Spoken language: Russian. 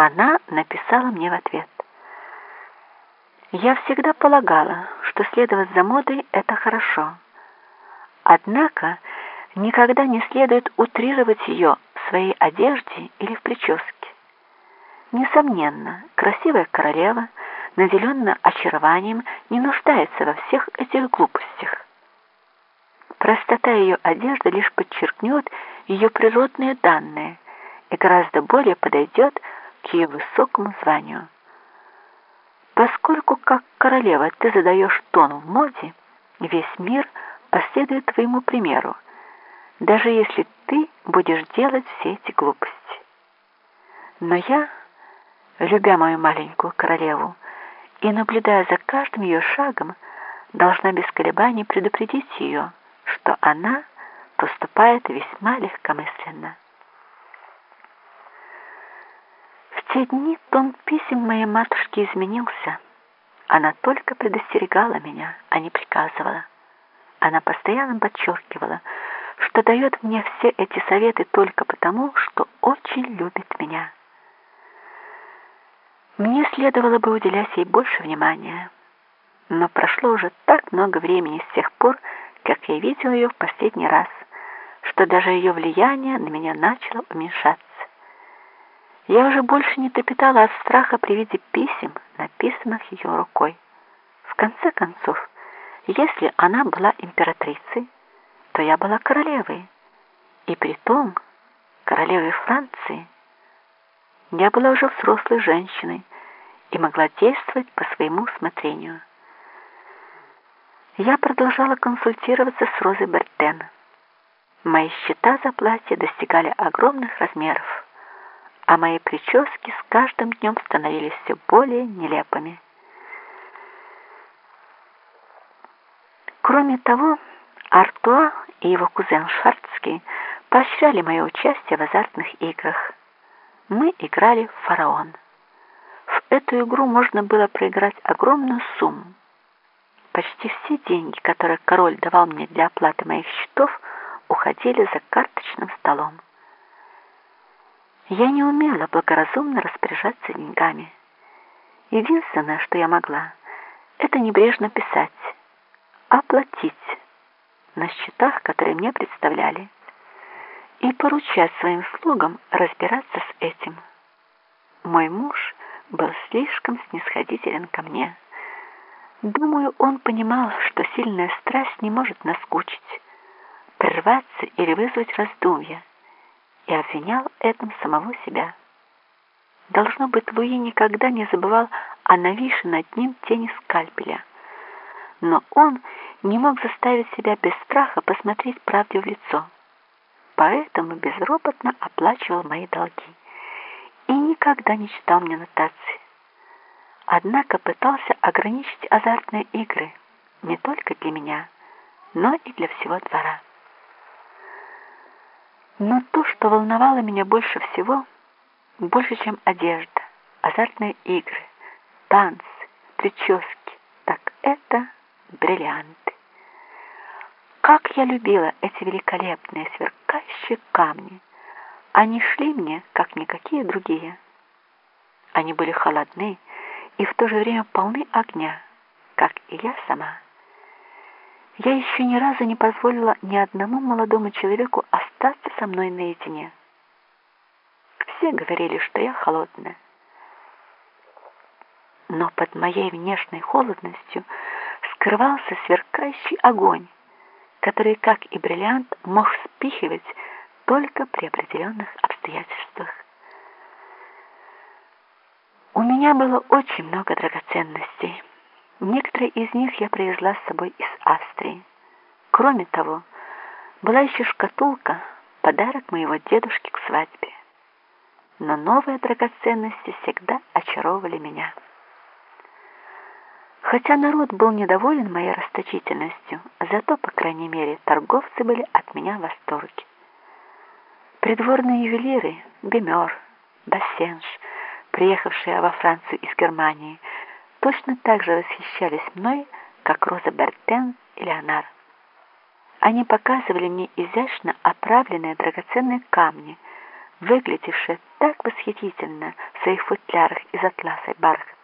Она написала мне в ответ. Я всегда полагала, что следовать за модой — это хорошо. Однако никогда не следует утрировать ее в своей одежде или в прическе. Несомненно, красивая королева, наделенная очарованием, не нуждается во всех этих глупостях. Простота ее одежды лишь подчеркнет ее природные данные и гораздо более подойдет ее высокому званию. Поскольку как королева ты задаешь тон в моде, весь мир последует твоему примеру, даже если ты будешь делать все эти глупости. Но я, любя мою маленькую королеву и наблюдая за каждым ее шагом, должна без колебаний предупредить ее, что она поступает весьма легкомысленно. В те дни тон писем моей матушки изменился. Она только предостерегала меня, а не приказывала. Она постоянно подчеркивала, что дает мне все эти советы только потому, что очень любит меня. Мне следовало бы уделять ей больше внимания, но прошло уже так много времени с тех пор, как я видел ее в последний раз, что даже ее влияние на меня начало уменьшаться. Я уже больше не трепетала от страха при виде писем, написанных ее рукой. В конце концов, если она была императрицей, то я была королевой, и при том королевой Франции. Я была уже взрослой женщиной и могла действовать по своему усмотрению. Я продолжала консультироваться с Розой Бертен. Мои счета за платье достигали огромных размеров, а мои прически с каждым днем становились все более нелепыми. Кроме того, Артуа и его кузен Шарцкий поощряли мое участие в азартных играх. Мы играли в «Фараон». В эту игру можно было проиграть огромную сумму. Почти все деньги, которые король давал мне для оплаты моих счетов, уходили за карточным столом. Я не умела благоразумно распоряжаться деньгами. Единственное, что я могла, это небрежно писать, оплатить на счетах, которые мне представляли, и поручать своим слугам разбираться с этим. Мой муж был слишком снисходителен ко мне. Думаю, он понимал, что сильная страсть не может наскучить, прерваться или вызвать раздумья, и обвинял этом самого себя. Должно быть, Луи никогда не забывал о нависшей над ним тени скальпеля, но он не мог заставить себя без страха посмотреть правде в лицо. Поэтому безропотно оплачивал мои долги и никогда не читал мне нотации. Однако пытался ограничить азартные игры не только для меня, но и для всего двора. Но то, что волновало меня больше всего, больше, чем одежда, азартные игры, танцы, прически, так это бриллианты. Как я любила эти великолепные сверкающие камни. Они шли мне, как никакие другие. Они были холодны и в то же время полны огня, как и я сама. Я еще ни разу не позволила ни одному молодому человеку остаться со мной наедине. Все говорили, что я холодная. Но под моей внешней холодностью скрывался сверкающий огонь, который, как и бриллиант, мог вспихивать только при определенных обстоятельствах. У меня было очень много драгоценностей. Некоторые из них я привезла с собой из Австрии. Кроме того, была еще шкатулка, подарок моего дедушки к свадьбе. Но новые драгоценности всегда очаровывали меня. Хотя народ был недоволен моей расточительностью, зато, по крайней мере, торговцы были от меня в восторге. Придворные ювелиры, Бемер, Бассенж, приехавшие во Францию из Германии, точно так же восхищались мной, как Роза Бертен и Леонар. Они показывали мне изящно оправленные драгоценные камни, выглядевшие так восхитительно в своих футлярах из атласа и бархата.